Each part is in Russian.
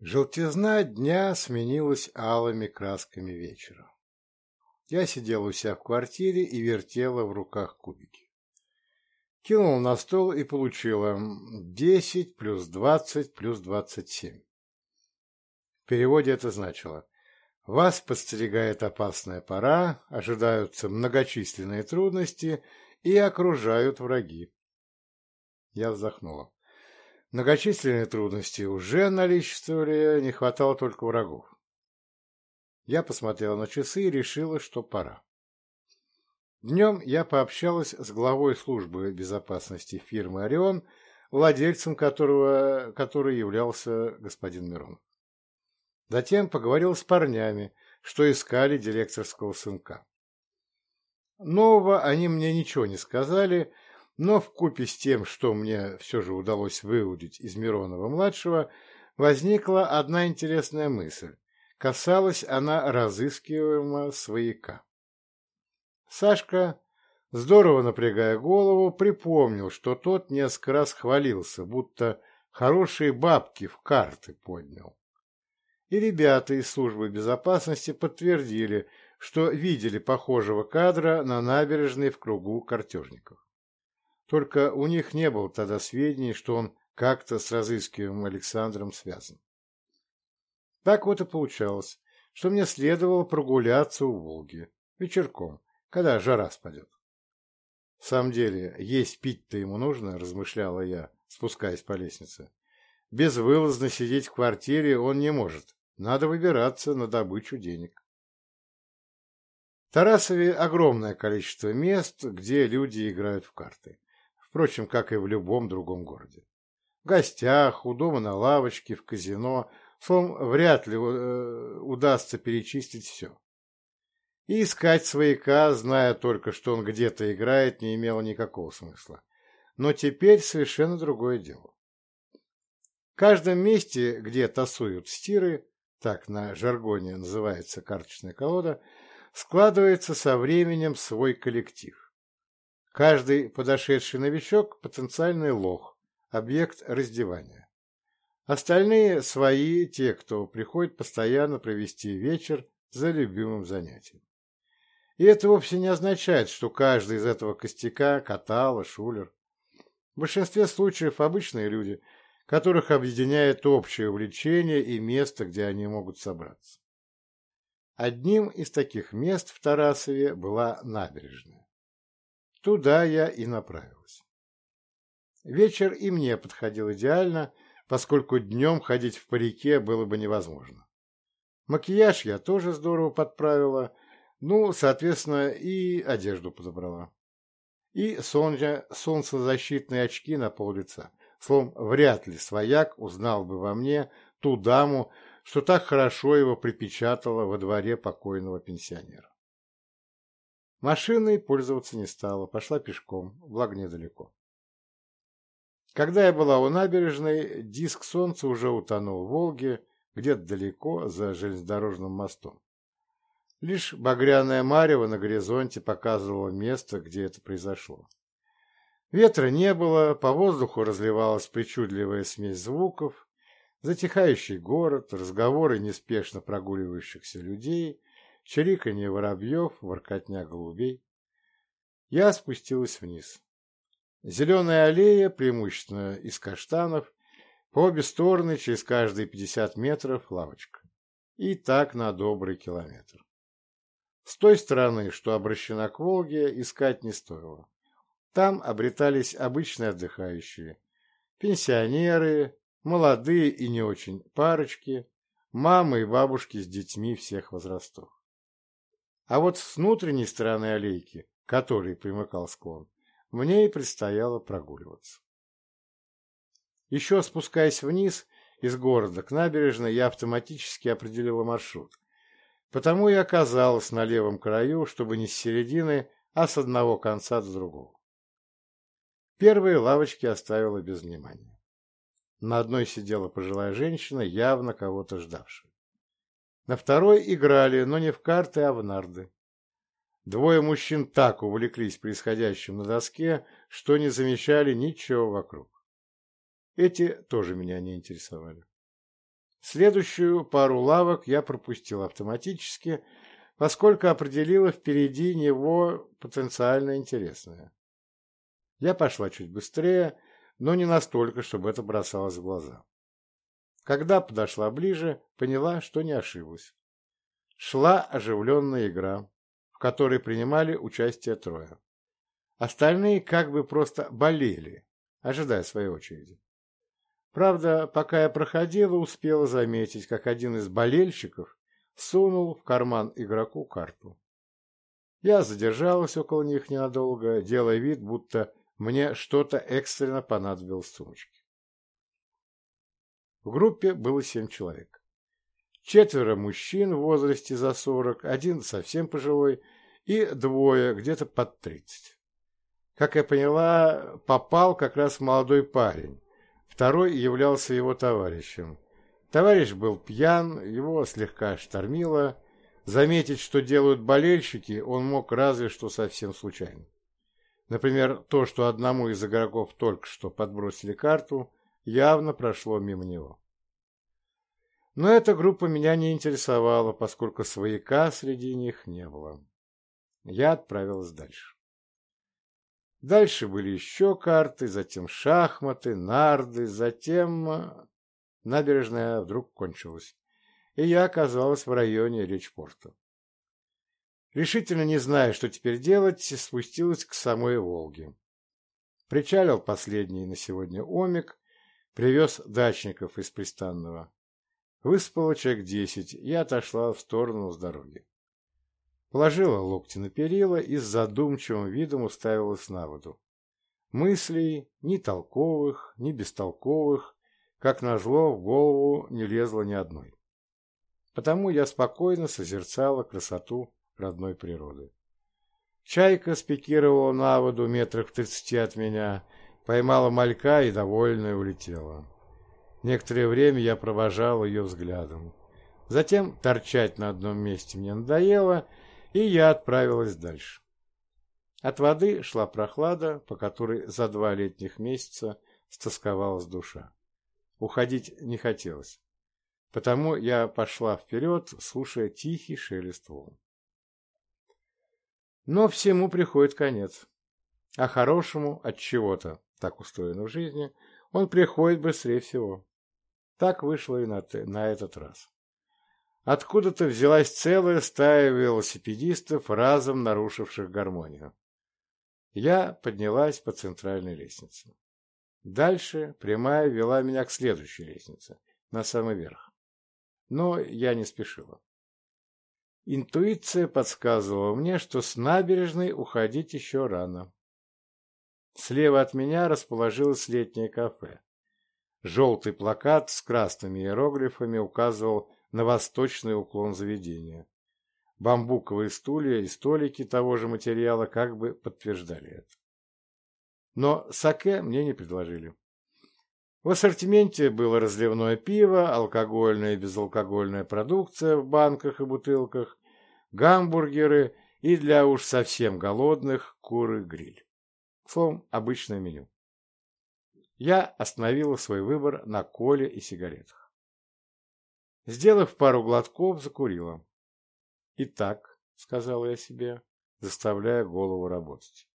Желтизна дня сменилась алыми красками вечера. Я сидел у себя в квартире и вертела в руках кубики. Кинул на стол и получила 10 плюс 20 плюс 27. В переводе это значило «Вас подстерегает опасная пора, ожидаются многочисленные трудности и окружают враги». Я вздохнула. Многочисленные трудности уже наличествовали, не хватало только врагов. Я посмотрела на часы и решила, что пора. Днем я пообщалась с главой службы безопасности фирмы «Орион», владельцем которого который являлся господин Мирон. Затем поговорил с парнями, что искали директорского сынка. Нового они мне ничего не сказали, но в купе с тем, что мне все же удалось выудить из Миронова-младшего, возникла одна интересная мысль. Касалась она разыскиваемого свояка. Сашка, здорово напрягая голову, припомнил, что тот несколько раз хвалился, будто хорошие бабки в карты поднял. И ребята из службы безопасности подтвердили, что видели похожего кадра на набережной в кругу картежников. Только у них не было тогда сведений, что он как-то с разыскиваемым Александром связан. Так вот и получалось, что мне следовало прогуляться у Волги вечерком, когда жара спадет. «В самом деле, есть пить-то ему нужно», — размышляла я, спускаясь по лестнице. «Безвылазно сидеть в квартире он не может. Надо выбираться на добычу денег». В Тарасове огромное количество мест, где люди играют в карты. Впрочем, как и в любом другом городе. В гостях, у дома на лавочке, в казино. Словом, вряд ли э, удастся перечистить все. И искать свояка, зная только, что он где-то играет, не имело никакого смысла. Но теперь совершенно другое дело. В каждом месте, где тасуют стиры, так на жаргоне называется карточная колода, складывается со временем свой коллектив. Каждый подошедший новичок потенциальный лох, объект раздевания. Остальные свои, те, кто приходит постоянно провести вечер за любимым занятием. И это вовсе не означает, что каждый из этого костяка – катала, шулер. В большинстве случаев обычные люди, которых объединяет общее увлечение и место, где они могут собраться. Одним из таких мест в Тарасове была набережная. Туда я и направилась. Вечер и мне подходил идеально, поскольку днем ходить в парике было бы невозможно. Макияж я тоже здорово подправила, ну, соответственно, и одежду подобрала. И солнце, солнцезащитные очки на пол лица. Словом, вряд ли свояк узнал бы во мне ту даму, что так хорошо его припечатала во дворе покойного пенсионера. Машиной пользоваться не стала, пошла пешком, благо недалеко. Когда я была у набережной, диск солнца уже утонул в Волге, где-то далеко, за железнодорожным мостом. Лишь багряная марево на горизонте показывала место, где это произошло. Ветра не было, по воздуху разливалась причудливая смесь звуков, затихающий город, разговоры неспешно прогуливающихся людей — чириканье воробьев, воркотня голубей. Я спустилась вниз. Зеленая аллея, преимущественно из каштанов, по обе стороны, через каждые пятьдесят метров, лавочка. И так на добрый километр. С той стороны, что обращена к Волге, искать не стоило. Там обретались обычные отдыхающие, пенсионеры, молодые и не очень парочки, мамы и бабушки с детьми всех возрастов. А вот с внутренней стороны аллейки, к которой примыкал склон, мне и предстояло прогуливаться. Еще спускаясь вниз из города к набережной, я автоматически определила маршрут. Потому и оказалась на левом краю, чтобы не с середины, а с одного конца до другого. Первые лавочки оставила без внимания. На одной сидела пожилая женщина, явно кого-то ждавшая. На второй играли, но не в карты, а в нарды. Двое мужчин так увлеклись происходящим на доске, что не замечали ничего вокруг. Эти тоже меня не интересовали. Следующую пару лавок я пропустил автоматически, поскольку определила впереди него потенциально интересное. Я пошла чуть быстрее, но не настолько, чтобы это бросалось в глаза. Когда подошла ближе, поняла, что не ошиблась. Шла оживленная игра, в которой принимали участие трое. Остальные как бы просто болели, ожидая своей очереди. Правда, пока я проходила, успела заметить, как один из болельщиков сунул в карман игроку карту. Я задержалась около них ненадолго, делая вид, будто мне что-то экстренно понадобилось в сумочке. В Группе было семь человек. Четверо мужчин в возрасте за сорок, один совсем пожилой и двое где-то под тридцать. Как я поняла, попал как раз молодой парень. Второй являлся его товарищем. Товарищ был пьян, его слегка штормило. Заметить, что делают болельщики, он мог разве что совсем случайно. Например, то, что одному из игроков только что подбросили карту – явно прошло мимо него. Но эта группа меня не интересовала, поскольку свояка среди них не было. Я отправилась дальше. Дальше были еще карты, затем шахматы, нарды, затем... Э, набережная вдруг кончилась, и я оказалась в районе Речпорта. Решительно не зная, что теперь делать, спустилась к самой Волге. Причалил последний на сегодня омик, привез дачников из пристанного. Выспала человек десять и отошла в сторону с дороги. Положила локти на перила и с задумчивым видом уставилась на воду. Мыслей, ни толковых, ни бестолковых, как назло, в голову не лезло ни одной. Потому я спокойно созерцала красоту родной природы. Чайка спикировала Поймала малька и довольная улетела. Некоторое время я провожал ее взглядом. Затем торчать на одном месте мне надоело, и я отправилась дальше. От воды шла прохлада, по которой за два летних месяца стосковалась душа. Уходить не хотелось. Потому я пошла вперед, слушая тихий шелест волн. Но всему приходит конец. А хорошему от чего-то. так устроено в жизни, он приходит быстрее всего. Так вышло и на, на этот раз. Откуда-то взялась целая стая велосипедистов, разом нарушивших гармонию. Я поднялась по центральной лестнице. Дальше прямая вела меня к следующей лестнице, на самый верх. Но я не спешила. Интуиция подсказывала мне, что с набережной уходить еще рано. Слева от меня расположилось летнее кафе. Желтый плакат с красными иероглифами указывал на восточный уклон заведения. Бамбуковые стулья и столики того же материала как бы подтверждали это. Но саке мне не предложили. В ассортименте было разливное пиво, алкогольная и безалкогольная продукция в банках и бутылках, гамбургеры и для уж совсем голодных куры-гриль. Словом, обычное меню. Я остановила свой выбор на коле и сигаретах. Сделав пару глотков, закурила. «Итак», — сказала я себе, заставляя голову работать.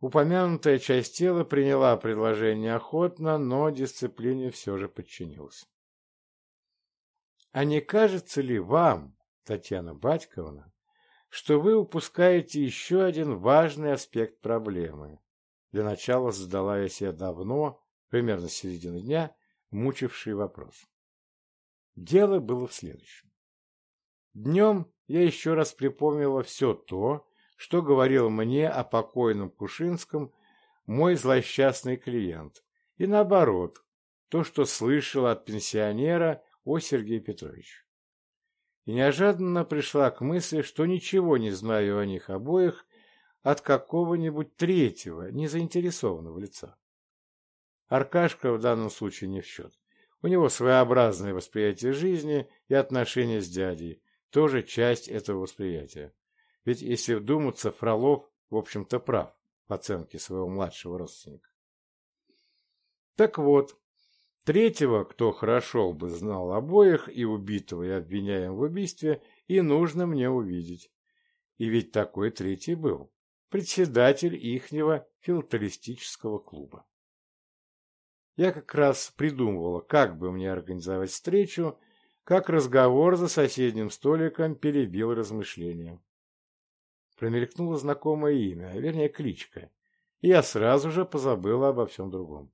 Упомянутая часть тела приняла предложение охотно, но дисциплине все же подчинилась. А не кажется ли вам, Татьяна Батьковна, что вы упускаете еще один важный аспект проблемы. Для начала задала я себе давно, примерно с середины дня, мучивший вопрос. Дело было в следующем. Днем я еще раз припомнила все то, что говорил мне о покойном Кушинском мой злосчастный клиент, и наоборот, то, что слышал от пенсионера о Сергее Петровиче. И неожиданно пришла к мысли, что ничего не знаю о них обоих от какого-нибудь третьего, незаинтересованного лица. Аркашка в данном случае не в счет. У него своеобразное восприятие жизни и отношения с дядей, тоже часть этого восприятия. Ведь Третьего, кто хорошо бы знал обоих, и убитого, и обвиняемого в убийстве, и нужно мне увидеть. И ведь такой третий был. Председатель ихнего филателистического клуба. Я как раз придумывала, как бы мне организовать встречу, как разговор за соседним столиком перебил размышления. Промелькнуло знакомое имя, вернее, кличка, и я сразу же позабыла обо всем другом.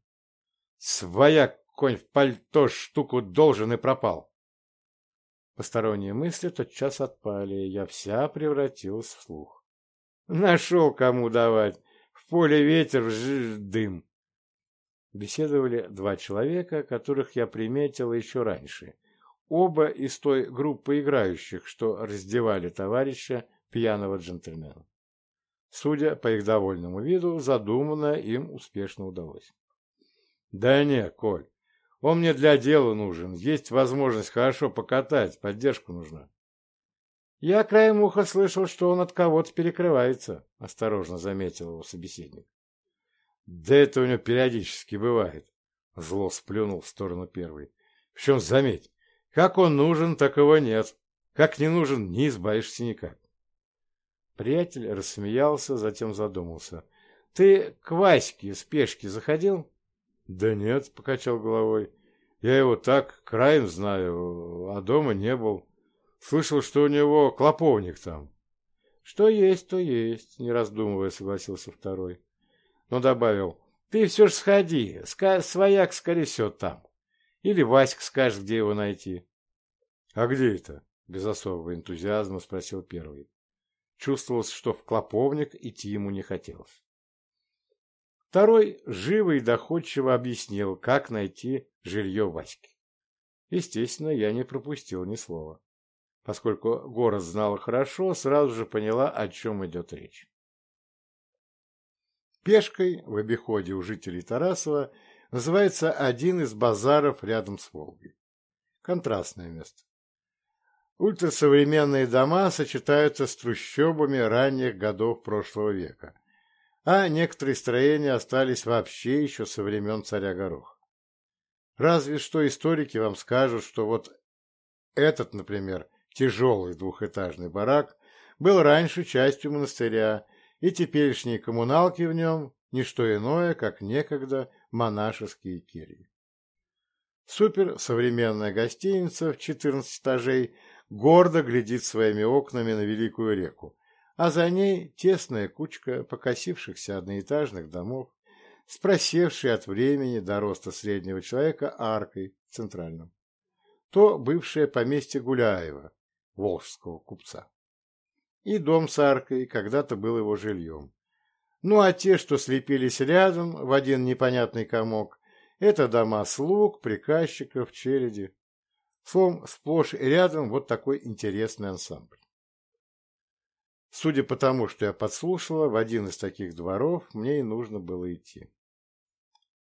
Своя конь в пальто штуку должен и пропал. Посторонние мысли тотчас отпали, я вся превратилась в слух. Нашел кому давать. В поле ветер, в дым. Беседовали два человека, которых я приметила еще раньше. Оба из той группы играющих, что раздевали товарища пьяного джентльмена. Судя по их довольному виду, задуманное им успешно удалось. Да не, Коль, он мне для дела нужен. Есть возможность хорошо покатать, поддержка нужна. Я краем уха слышал, что он от кого-то перекрывается, осторожно заметил его собеседник. Да это у него периодически бывает. Зло сплюнул в сторону первый. Причем, заметь, как он нужен, так его нет. Как не нужен, не избавишься никак. Приятель рассмеялся, затем задумался. — Ты к Ваське с пешки заходил? — Да нет, — покачал головой. — Я его так краем знаю, а дома не был. Слышал, что у него клоповник там. — Что есть, то есть, — не раздумывая согласился второй. Но добавил, — ты все ж сходи, свояк, скорее всего, там. Или Васька скажет, где его найти. — А где это? — без особого энтузиазма спросил первый. Чувствовалось, что в клоповник идти ему не хотелось. Второй живо и доходчиво объяснил, как найти жилье Васьки. Естественно, я не пропустил ни слова. Поскольку город знала хорошо, сразу же поняла, о чем идет речь. Пешкой в обиходе у жителей Тарасова называется один из базаров рядом с Волгой. Контрастное место. а некоторые строения остались вообще еще со времен царя Горох. Разве что историки вам скажут, что вот этот, например, тяжелый двухэтажный барак был раньше частью монастыря, и теперешние коммуналки в нем – не что иное, как некогда монашеские кельи. Суперсовременная гостиница в 14 этажей гордо глядит своими окнами на Великую реку, а за ней тесная кучка покосившихся одноэтажных домов, с просевшей от времени до роста среднего человека аркой в центральном. То бывшее поместье Гуляева, волжского купца. И дом с аркой когда-то был его жильем. Ну а те, что слепились рядом в один непонятный комок, это дома слуг, приказчиков, череди. Словом, сплошь и рядом вот такой интересный ансамбль. Судя по тому, что я подслушала, в один из таких дворов мне и нужно было идти.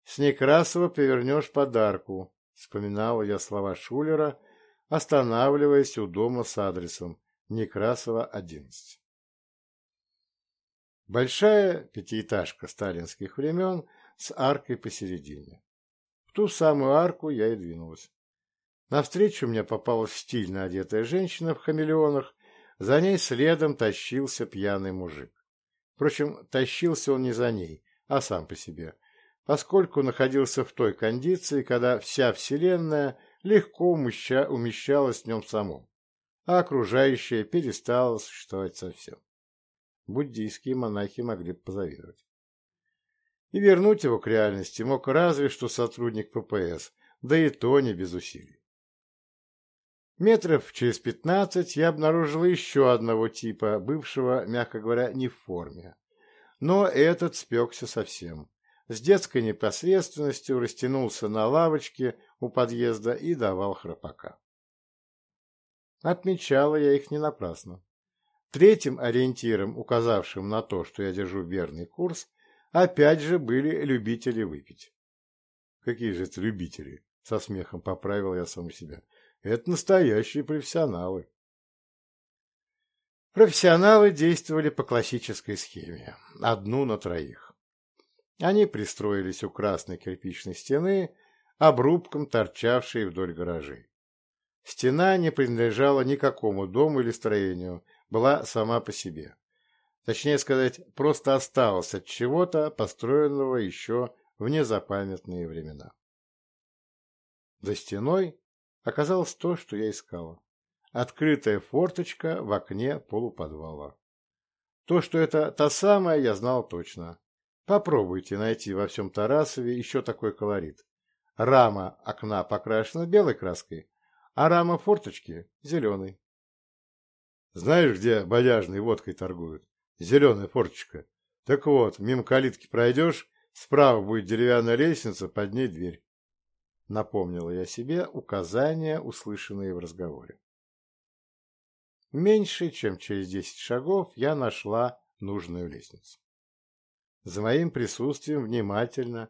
«С Некрасова повернешь подарку», — вспоминала я слова Шулера, останавливаясь у дома с адресом Некрасова, 11. Большая пятиэтажка сталинских времен с аркой посередине. В ту самую арку я и двинулась. Навстречу мне попалась стильно одетая женщина в хамелеонах, за ней следом тащился пьяный мужик. Впрочем, тащился он не за ней, а сам по себе, поскольку находился в той кондиции, когда вся Вселенная легко умещалась в нем самом, а окружающее перестало существовать совсем. Буддийские монахи могли бы позавидовать. И вернуть его к реальности мог разве что сотрудник ППС, да и то не без усилий. Метров через пятнадцать я обнаружил еще одного типа, бывшего, мягко говоря, не в форме. Но этот спекся совсем. С детской непосредственностью растянулся на лавочке у подъезда и давал храпака. Отмечала я их не напрасно. Третьим ориентиром, указавшим на то, что я держу верный курс, опять же были любители выпить. Какие же это любители? Со смехом поправил я сам себя. Это настоящие профессионалы. Профессионалы действовали по классической схеме – одну на троих. Они пристроились у красной кирпичной стены, обрубком торчавшей вдоль гаражей. Стена не принадлежала никакому дому или строению, была сама по себе. Точнее сказать, просто осталась от чего-то, построенного еще в незапамятные времена. За стеной оказалось то, что я искала. Открытая форточка в окне полуподвала. То, что это та самая, я знал точно. Попробуйте найти во всем Тарасове еще такой колорит. Рама окна покрашена белой краской, а рама форточки – зеленой. Знаешь, где бодяжной водкой торгуют? Зеленая форточка. Так вот, мимо калитки пройдешь, справа будет деревянная лестница, под ней дверь. Напомнила я себе указания, услышанные в разговоре. Меньше, чем через десять шагов, я нашла нужную лестницу. За моим присутствием внимательно,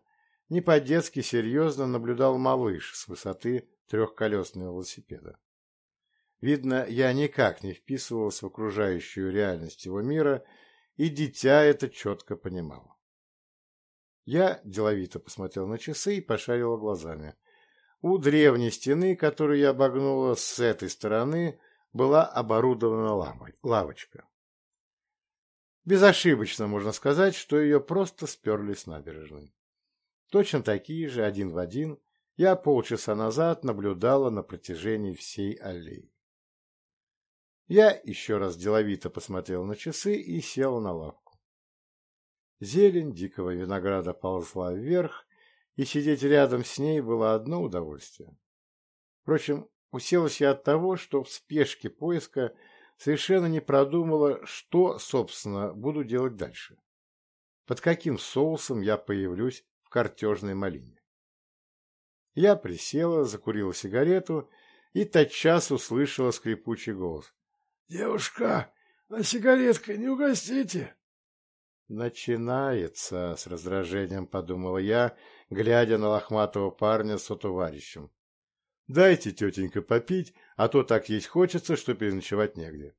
не по-детски серьезно наблюдал малыш с высоты трехколесного велосипеда. Видно, я никак не вписывался в окружающую реальность его мира, и дитя это четко понимало. Я деловито посмотрел на часы и пошарил глазами. У древней стены, которую я обогнула с этой стороны, была оборудована лавочка. Безошибочно можно сказать, что ее просто сперли с набережной. Точно такие же, один в один, я полчаса назад наблюдала на протяжении всей аллеи. Я еще раз деловито посмотрел на часы и сел на лавку. Зелень дикого винограда ползла вверх, и сидеть рядом с ней было одно удовольствие. Впрочем, уселась я от того, что в спешке поиска совершенно не продумала, что, собственно, буду делать дальше. Под каким соусом я появлюсь в картежной малине. Я присела, закурила сигарету и тотчас услышала скрипучий голос. — Девушка, а сигареткой не угостите? Начинается, с раздражением подумала я, глядя на лохматого парня с товарищем. Дайте, тетенька, попить, а то так есть хочется, что переночевать негде.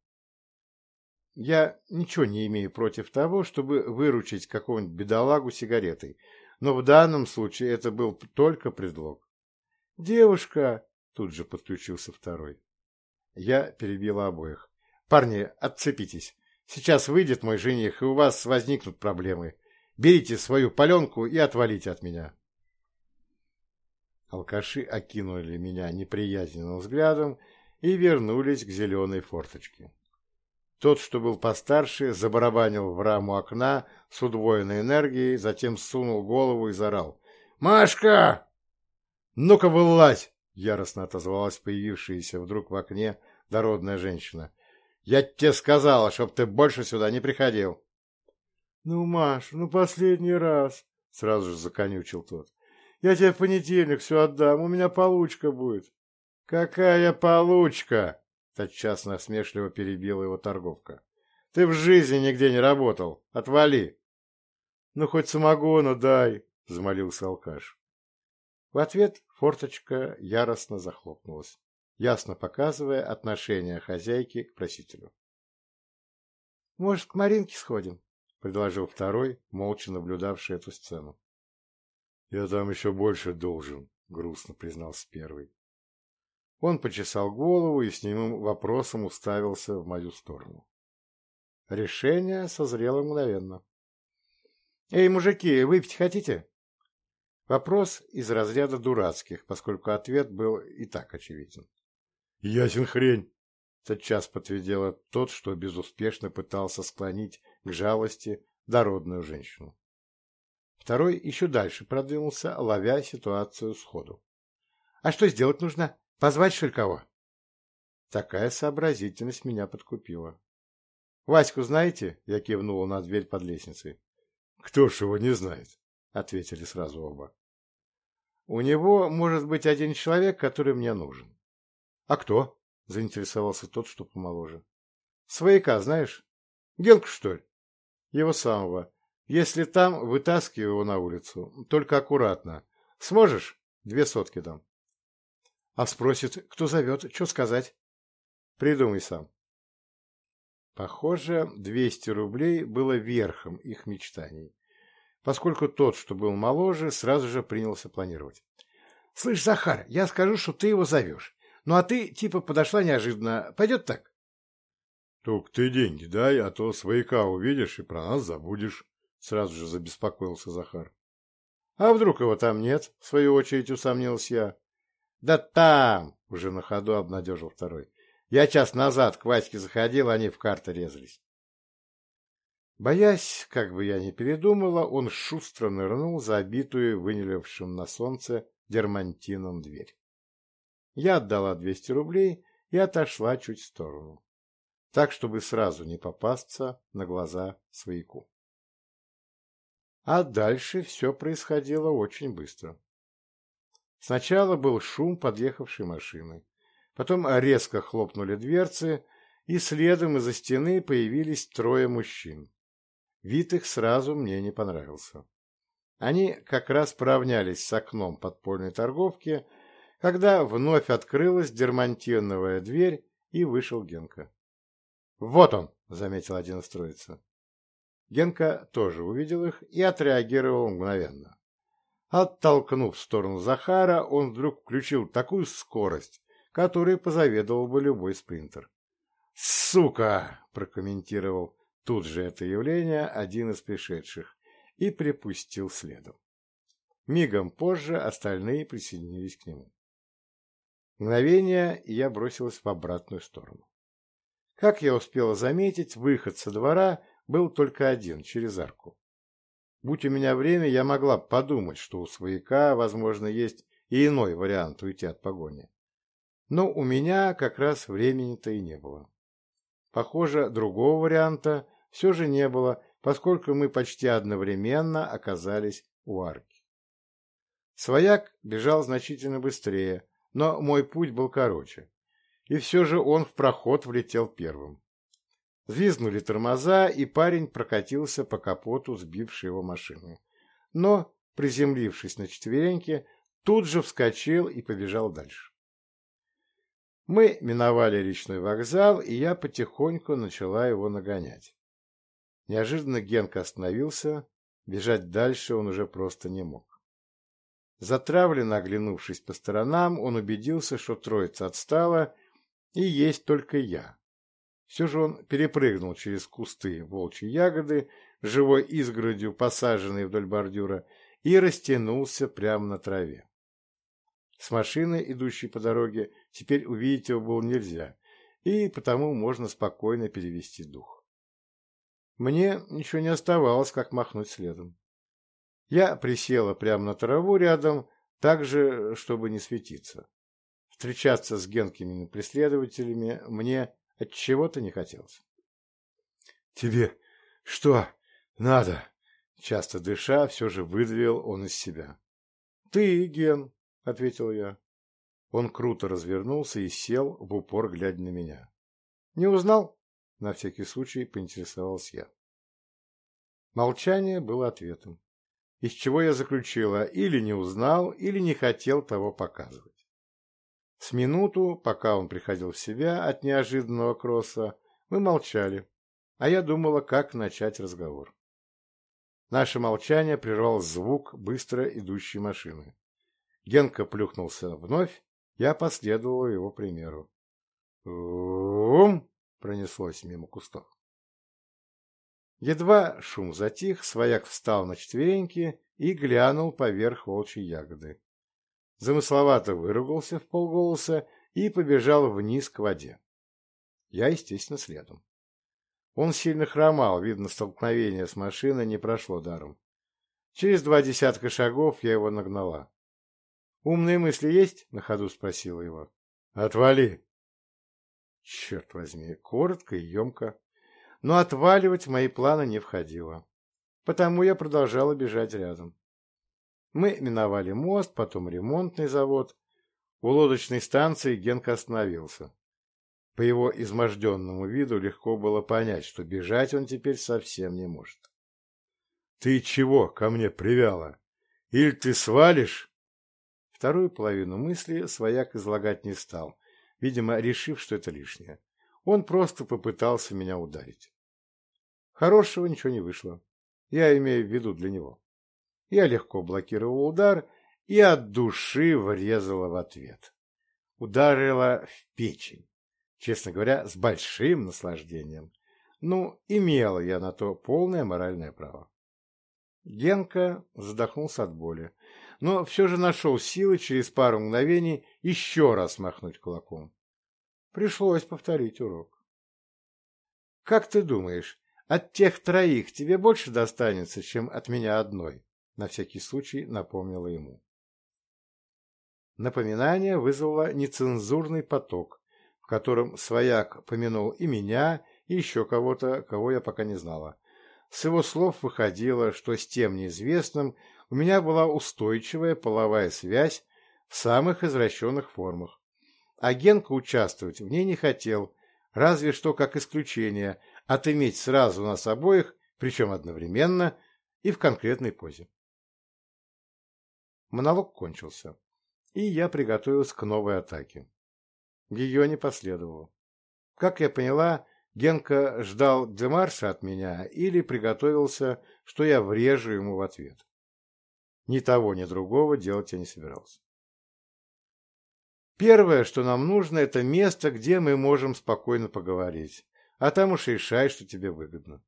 Я ничего не имею против того, чтобы выручить какого-нибудь бедолагу сигаретой, но в данном случае это был только предлог. «Девушка!» — тут же подключился второй. Я перебила обоих. «Парни, отцепитесь. Сейчас выйдет мой жених, и у вас возникнут проблемы. Берите свою паленку и отвалите от меня. Алкаши окинули меня неприязненным взглядом и вернулись к зеленой форточке. Тот, что был постарше, забарабанил в раму окна с удвоенной энергией, затем сунул голову и зарал. «Машка!» «Ну-ка, вылазь!» — яростно отозвалась появившаяся вдруг в окне дородная женщина. «Я тебе сказала, чтоб ты больше сюда не приходил!» «Ну, Маш, ну последний раз!» — сразу же законючил тот. «Я тебе в понедельник все отдам, у меня получка будет». «Какая получка?» Тотчас насмешливо перебила его торговка. Ты в жизни нигде не работал. Отвали. Ну, хоть самогона дай, взмолился алкаш. В ответ форточка яростно захлопнулась, ясно показывая отношение хозяйки к просителю. «Может, к Маринке сходим?» — предложил второй, молча наблюдавший эту сцену. «Я там еще больше должен», — грустно признался первый. Он почесал голову и с немым вопросом уставился в мою сторону. Решение созрело мгновенно. «Эй, мужики, выпить хотите?» Вопрос из разряда дурацких, поскольку ответ был и так очевиден ясен хрень!» Тотчас подтвердила тот, что безуспешно пытался склонить к жалости дородную женщину. Второй еще дальше продвинулся, ловя ситуацию сходу. «А что сделать нужно? Позвать Шелькова?» Такая сообразительность меня подкупила. «Ваську знаете?» — я кивнула на дверь под лестницей. «Кто ж его не знает?» — ответили сразу оба. «У него может быть один человек, который мне нужен. «А кто?» — заинтересовался тот, что помоложе. «Свояка, знаешь? Генку, что ли?» «Его самого. Если там, вытаскивай его на улицу. Только аккуратно. Сможешь? Две сотки дам». А спросит, кто зовет, что сказать? Придумай сам. Похоже, 200 рублей было верхом их мечтаний, поскольку тот, что был моложе, сразу же принялся планировать. Слышь, Захар, я скажу, что ты его зовешь. Ну а ты типа подошла неожиданно. Пойдет так? — Только ты деньги дай, а то свояка увидишь и про нас забудешь, — сразу же забеспокоился Захар. — А вдруг его там нет? — в свою очередь усомнился я. — Да там! — уже на ходу обнадежил второй. — Я час назад к Ваське заходил, они в карты резались. Боясь, как бы я ни передумала, он шустро нырнул за обитую, вынелевшим на солнце дермантином дверь. Я отдала двести рублей и отошла чуть в сторону, так, чтобы сразу не попасться на глаза свояку. А дальше все происходило очень быстро. Сначала был шум подъехавшей машины, потом резко хлопнули дверцы, и следом из-за стены появились трое мужчин. Вид их сразу мне не понравился. Они как раз поравнялись с окном подпольной торговки, когда вновь открылась дермантиновая дверь, и вышел Генка. «Вот он!» — заметил один из троицы. Генка тоже увидел их и отреагировал мгновенно. Оттолкнув в сторону Захара, он вдруг включил такую скорость, которой позаведовал бы любой спринтер. «Сука!» — прокомментировал тут же это явление один из пришедших и припустил следом. Мигом позже остальные присоединились к нему. Мгновение, и я бросилась в обратную сторону. Как я успела заметить, выход со двора был только один, через арку. Будь у меня время, я могла подумать, что у свояка, возможно, есть и иной вариант уйти от погони. Но у меня как раз времени-то и не было. Похоже, другого варианта все же не было, поскольку мы почти одновременно оказались у арки. Свояк бежал значительно быстрее, но мой путь был короче, и все же он в проход влетел первым. Звизнули тормоза, и парень прокатился по капоту сбившей его машины. Но, приземлившись на четвереньки, тут же вскочил и побежал дальше. Мы миновали речной вокзал, и я потихоньку начала его нагонять. Неожиданно Генка остановился, бежать дальше он уже просто не мог. Затравленно оглянувшись по сторонам, он убедился, что троица отстала, и есть только я. Все же он перепрыгнул через кусты волчьей ягоды, живой изгородью, посаженной вдоль бордюра, и растянулся прямо на траве. С машины, идущей по дороге, теперь увидеть его было нельзя, и потому можно спокойно перевести дух. Мне ничего не оставалось, как махнуть следом. Я присела прямо на траву рядом, так же, чтобы не светиться. Встречаться с генкими преследователями мне от чего-то не хотелось. «Тебе что надо?» Часто дыша, все же выдавил он из себя. «Ты, Ген», — ответил я. Он круто развернулся и сел, в упор глядя на меня. «Не узнал?» — на всякий случай поинтересовался я. Молчание было ответом. из чего я заключила или не узнал, или не хотел того показывать. С минуту, пока он приходил в себя от неожиданного кросса, мы молчали, а я думала, как начать разговор. Наше молчание прервал звук быстро идущей машины. Генка плюхнулся вновь, я последовал его примеру. «Ум!» — пронеслось мимо кустов. Едва шум затих, свояк встал на четвереньки и глянул поверх волчьей ягоды замысловато выругался в полголоса и побежал вниз к воде. Я, естественно, следом. Он сильно хромал, видно, столкновение с машиной не прошло даром. Через два десятка шагов я его нагнала. «Умные мысли есть?» — на ходу спросила его. «Отвали!» Черт возьми, коротко и емко. но отваливать мои планы не входило. Потому я продолжала бежать рядом. Мы миновали мост, потом ремонтный завод. У лодочной станции Генка остановился. По его изможденному виду легко было понять, что бежать он теперь совсем не может. — Ты чего ко мне привяла? Или ты свалишь? Вторую половину мысли свояк излагать не стал, видимо, решив, что это лишнее. Он просто попытался меня ударить. Хорошего ничего не вышло. Я имею в виду для него. Я легко блокировал удар и от души врезала в ответ. Ударила в печень. Честно говоря, с большим наслаждением. Ну, имела я на то полное моральное право. Генка задохнулся от боли, но все же нашел силы через пару мгновений еще раз махнуть кулаком. Пришлось повторить урок. — Как ты думаешь, от тех троих тебе больше достанется, чем от меня одной?» На всякий случай напомнила ему. Напоминание вызвало нецензурный поток, в котором свояк помянул и меня, и еще кого-то, кого я пока не знала. С его слов выходило, что с тем неизвестным у меня была устойчивая половая связь в самых извращенных формах. А Генка разве что как исключение отыметь сразу нас обоих, причем одновременно и в конкретной позе. Монолог кончился, и я приготовился к новой атаке. Ее не последовало. Как я поняла, Генка ждал демарша от меня или приготовился, что я врежу ему в ответ. Ни того, ни другого делать я не собирался. Первое, что нам нужно, это место, где мы можем спокойно поговорить. А там уж решай, что тебе выгодно.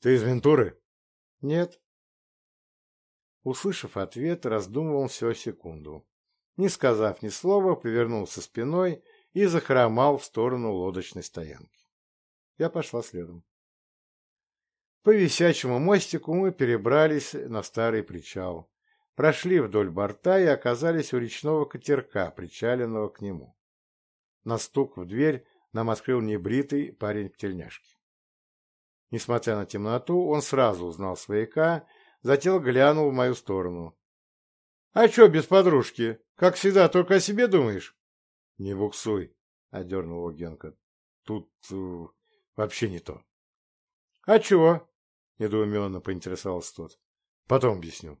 Ты из Вентуры? Нет. Услышав ответ, раздумывал все секунду. Не сказав ни слова, повернулся спиной и захромал в сторону лодочной стоянки. Я пошла следом. По висячему мостику мы перебрались на старый причал. Прошли вдоль борта и оказались у речного катерка, причаленного к нему. На стук в дверь нам открыл небритый парень в тельняшке. Несмотря на темноту, он сразу узнал свояка, затем глянул в мою сторону. — А чё без подружки? Как всегда, только о себе думаешь? — Не буксуй, — одернул Генка. — Тут э, вообще не то. — А чего? — недоуменно поинтересовался тот. — Потом объясню.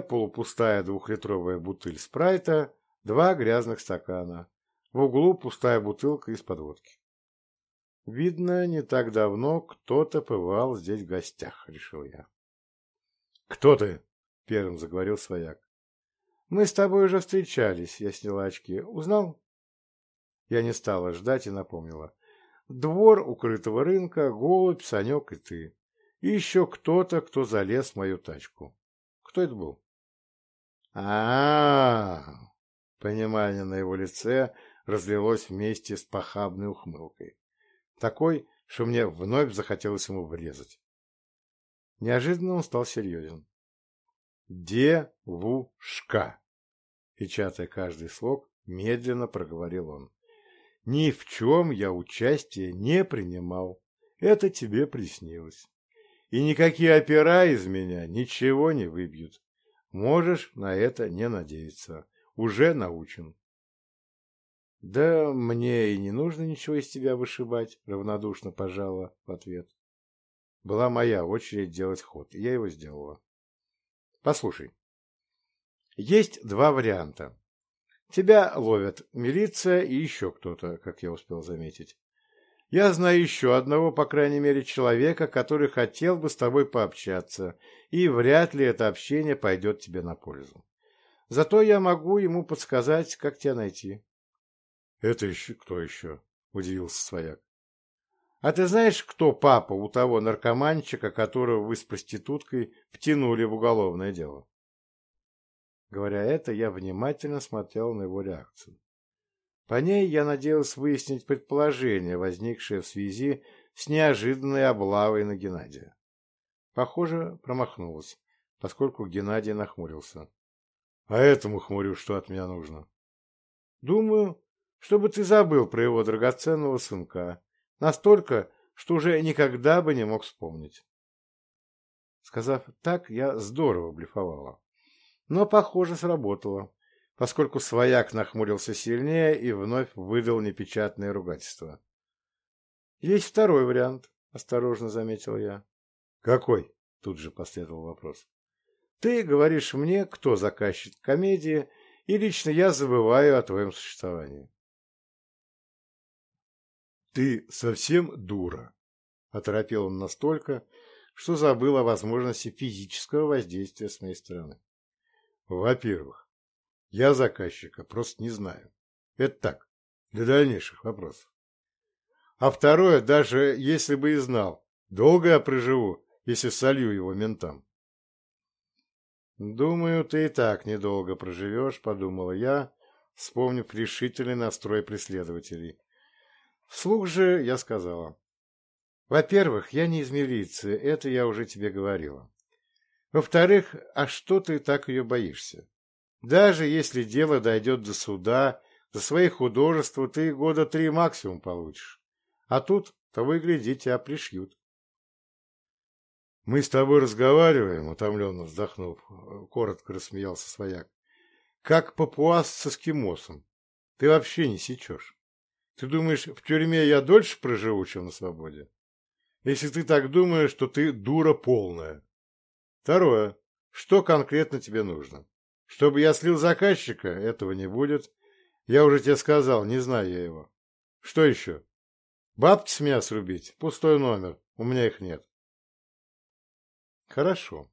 полупустая двухлитровая бутыль спрайта, два грязных стакана. В углу пустая бутылка из-под водки. Видно, не так давно кто-то бывал здесь в гостях, решил я. — Кто ты? — первым заговорил свояк. Мы с тобой уже встречались, я сняла очки. Узнал? Я не стала ждать и напомнила. Двор укрытого рынка, голубь, Санек и ты. И еще кто-то, кто залез в мою тачку. Кто это был? а, -а, -а Понимание на его лице разлилось вместе с похабной ухмылкой. Такой, что мне вновь захотелось ему врезать. Неожиданно он стал серьезен. «Девушка!» Печатая каждый слог, медленно проговорил он. «Ни в чем я участия не принимал. Это тебе приснилось. И никакие опера из меня ничего не выбьют. Можешь на это не надеяться. Уже научен». «Да мне и не нужно ничего из Я знаю еще одного, по крайней мере, человека, который хотел бы с тобой пообщаться, и вряд ли это общение пойдет тебе на пользу. Зато я могу ему подсказать, как тебя найти. — Это еще кто еще? — удивился свояк. — А ты знаешь, кто папа у того наркоманчика, которого вы с проституткой втянули в уголовное дело? Говоря это, я внимательно смотрел на его реакцию. По ней я надеялся выяснить предположение, возникшее в связи с неожиданной облавой на Геннадия. Похоже, промахнулась, поскольку Геннадий нахмурился. — А этому хмурю, что от меня нужно? — Думаю, чтобы ты забыл про его драгоценного сынка, Настолько, что уже никогда бы не мог вспомнить. Сказав так, я здорово блефовала. Но, похоже, сработало. поскольку свояк нахмурился сильнее и вновь выдал непечатное ругательство. «Есть второй вариант», — осторожно заметил я. «Какой?» — тут же последовал вопрос. «Ты говоришь мне, кто заказчик комедии, и лично я забываю о твоем существовании». «Ты совсем дура», — оторопел он настолько, что забыл о возможности физического воздействия с моей стороны. «Во-первых, Я заказчика просто не знаю. Это так, для дальнейших вопросов. А второе, даже если бы и знал, долго я проживу, если солью его ментам. «Думаю, ты и так недолго проживешь», — подумала я, вспомнив решительный настрой преследователей. Вслух же я сказала. «Во-первых, я не из милиции, это я уже тебе говорила. Во-вторых, а что ты так ее боишься? Даже если дело дойдет до суда, за свои художества ты года три максимум получишь. А тут, того и гляди, тебя пришьют. — Мы с тобой разговариваем, — утомленно вздохнув, э, коротко рассмеялся свояк. — Как папуас с эскимосом. Ты вообще не сечешь. Ты думаешь, в тюрьме я дольше проживу, чем на свободе? Если ты так думаешь, то ты дура полная. Второе. Что конкретно тебе нужно? чтобы я слил заказчика, этого не будет. Я уже тебе сказал, не знаю я его. Что еще? Бабки с меня срубить? Пустой номер. У меня их нет. Хорошо.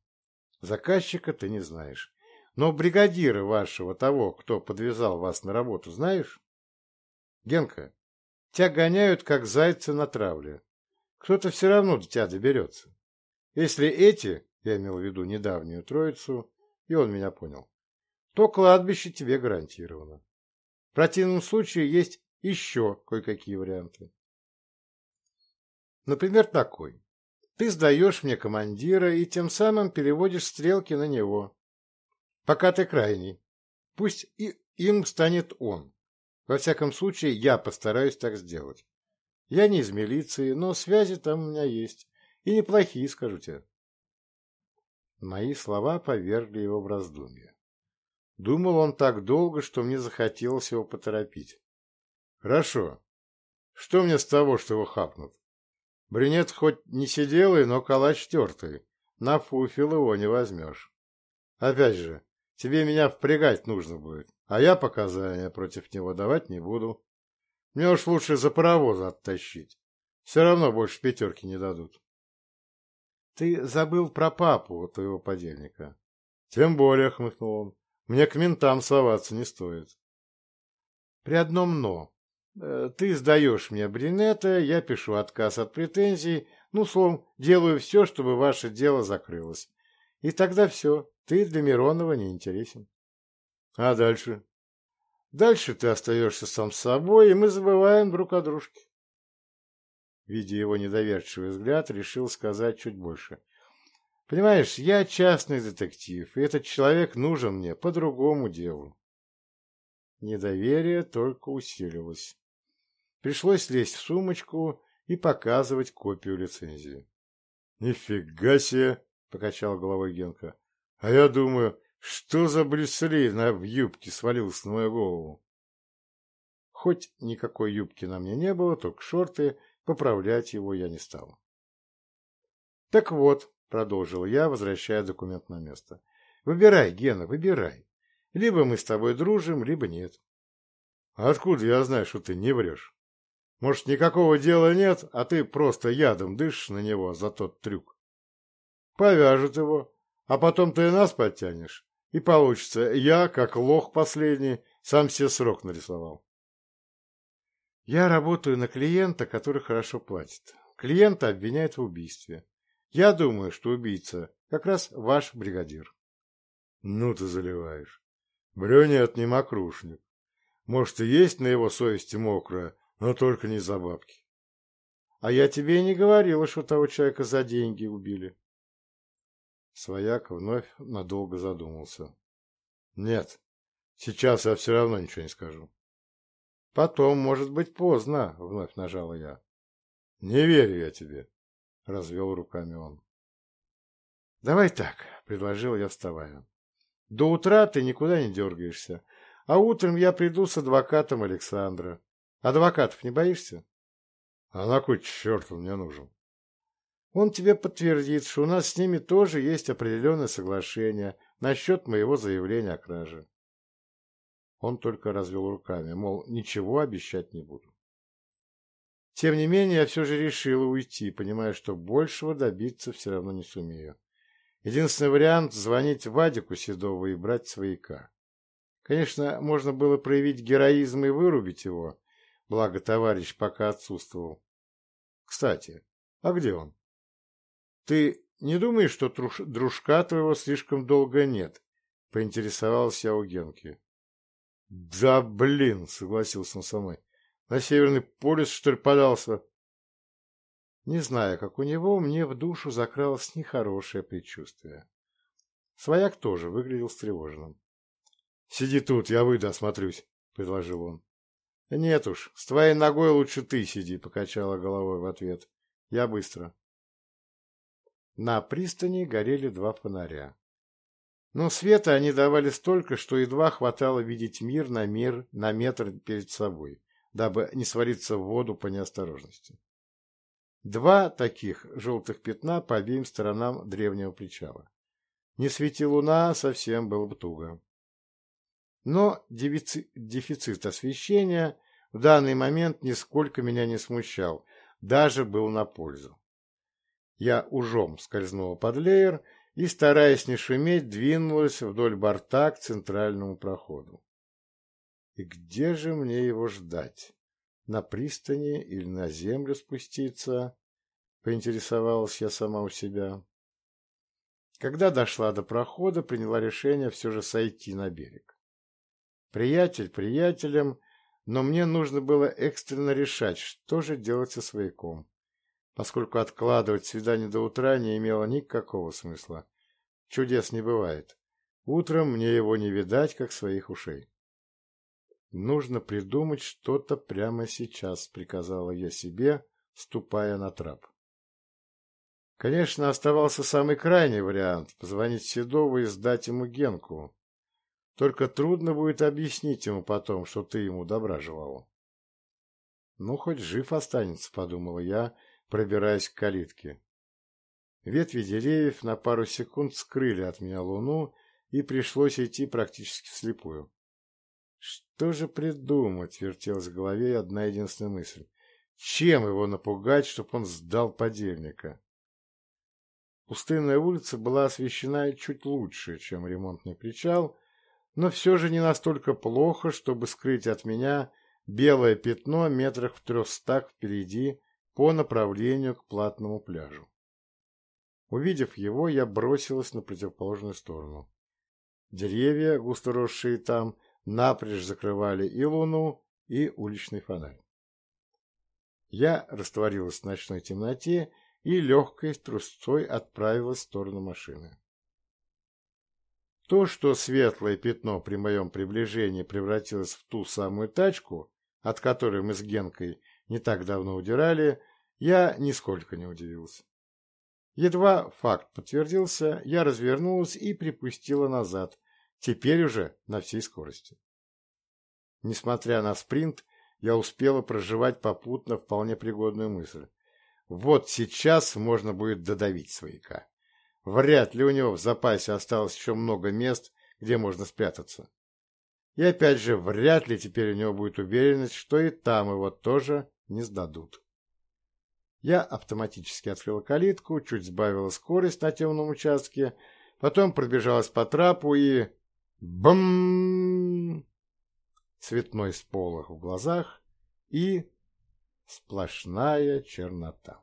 Заказчика ты не знаешь. Но бригадира вашего, того, кто подвязал вас на работу, знаешь? Генка, тебя гоняют, как зайца на травле. Кто-то все равно до тебя доберется. Если эти, я имел в виду недавнюю троицу, и он меня понял то кладбище тебе гарантировано. В противном случае есть еще кое-какие варианты. Например, такой. Ты сдаешь мне командира и тем самым переводишь стрелки на него. Пока ты крайний. Пусть и им станет он. Во всяком случае, я постараюсь так сделать. Я не из милиции, но связи там у меня есть. И неплохие, скажу тебе. Мои слова повергли его в раздумье. Думал он так долго, что мне захотелось его поторопить. «Хорошо. Что мне с того, что его хапнут? Брюнет хоть не сиделый, но калач тертый. На фуфил его не возьмешь. Опять же, тебе меня впрягать нужно будет, а я показания против него давать не буду. Мне уж лучше за паровоз оттащить. Все равно больше пятерки не дадут». «Ты забыл про папу твоего подельника». «Тем более», — хмыкнул он. Мне к ментам соваться не стоит. При одном «но». Э, ты сдаешь мне бринета, я пишу отказ от претензий, ну, словом, делаю все, чтобы ваше дело закрылось. И тогда все, ты для Миронова не интересен. А дальше? Дальше ты остаешься сам с собой, и мы забываем друг о дружке. Видя его недоверчивый взгляд, решил сказать чуть больше — Понимаешь, я частный детектив, и этот человек нужен мне по другому делу. Недоверие только усилилось. Пришлось лезть в сумочку и показывать копию лицензии. — Нифига себе! — покачал головой Генка. — А я думаю, что за брюсели на в юбке свалился на мою голову? Хоть никакой юбки на мне не было, только шорты, поправлять его я не стал. — Так вот, Продолжил я, возвращая документ на место. Выбирай, Гена, выбирай. Либо мы с тобой дружим, либо нет. А откуда я знаю, что ты не врешь? Может, никакого дела нет, а ты просто ядом дышишь на него за тот трюк. Повяжут его, а потом ты и нас подтянешь. И получится, я, как лох последний, сам себе срок нарисовал. Я работаю на клиента, который хорошо платит. Клиента обвиняют в убийстве. Я думаю, что убийца как раз ваш бригадир. Ну ты заливаешь. Брюни от ним окрушник. Может, и есть на его совести мокрое, но только не за бабки. А я тебе и не говорила, что того человека за деньги убили. Свояк вновь надолго задумался. Нет, сейчас я все равно ничего не скажу. Потом, может быть, поздно, вновь нажала я. Не верю я тебе развел руками он. «Давай так», — предложил я, вставая. «До утра ты никуда не дергаешься, а утром я приду с адвокатом Александра. Адвокатов не боишься?» «А на кой черт он мне нужен?» «Он тебе подтвердит, что у нас с ними тоже есть определенное соглашение насчет моего заявления о краже». Он только развел руками, мол, ничего обещать не буду. Тем не менее, я все же решил уйти, понимая, что большего добиться все равно не сумею. Единственный вариант – звонить Вадику Седову и брать свояка. Конечно, можно было проявить героизм и вырубить его, благо товарищ пока отсутствовал. Кстати, а где он? Ты не думаешь, что дружка твоего слишком долго нет? Поинтересовался я у Генки. Да блин, согласился он со мной. На Северный полюс, что ли, подался? Не знаю, как у него, мне в душу закралось нехорошее предчувствие. Свояк тоже выглядел встревоженным. — Сиди тут, я выйду, осмотрюсь, — предложил он. — Нет уж, с твоей ногой лучше ты сиди, — покачала головой в ответ. — Я быстро. На пристани горели дабы не свариться в воду по неосторожности. Два таких желтых пятна по обеим сторонам древнего причала. Не свети луна, совсем было бы туго. Но дефицит освещения в данный момент нисколько меня не смущал, даже был на пользу. Я ужом скользнула под леер и, стараясь не шуметь, двинулась вдоль борта к центральному проходу. И где же мне его ждать? На пристани или на землю спуститься? Поинтересовалась я сама у себя. Когда дошла до прохода, приняла решение все же сойти на берег. Приятель приятелем, но мне нужно было экстренно решать, что же делать со свояком, поскольку откладывать свидание до утра не имело никакого смысла. Чудес не бывает. Утром мне его не видать, как своих ушей. Нужно придумать что-то прямо сейчас, приказала я себе, ступая на трап. Конечно, оставался самый крайний вариант – позвонить Седову и сдать ему Генку. Только трудно будет объяснить ему потом, что ты ему добра желал. Ну, хоть жив останется, подумала я, пробираясь к калитке. Ветви деревьев на пару секунд скрыли от меня луну, и пришлось идти практически вслепую. Что же придумать, вертелось в голове одна единственная мысль. Чем его напугать, чтобы он сдал подельника? Пустынная улица была освещена чуть лучше, чем ремонтный причал, но все же не настолько плохо, чтобы скрыть от меня белое пятно метрах в трехстах впереди по направлению к платному пляжу. Увидев его, я бросилась на противоположную сторону. Деревья, густо росшие там, напрочь закрывали и луну, и уличный фонарь. Я растворилась в ночной темноте и легкой трусцой отправилась в сторону машины. То, что светлое пятно при моем приближении превратилось в ту самую тачку, от которой мы с Генкой не так давно удирали, я нисколько не удивился. Едва факт подтвердился, я развернулась и припустила назад, Теперь уже на всей скорости. Несмотря на спринт, я успела проживать попутно вполне пригодную мысль. Вот сейчас можно будет додавить свояка. Вряд ли у него в запасе осталось еще много мест, где можно спрятаться. И опять же, вряд ли теперь у него будет уверенность, что и там его тоже не сдадут. Я автоматически открыла калитку, чуть сбавила скорость на темном участке, потом пробежалась по трапу и... Бам! Цветной сполох в глазах и сплошная чернота.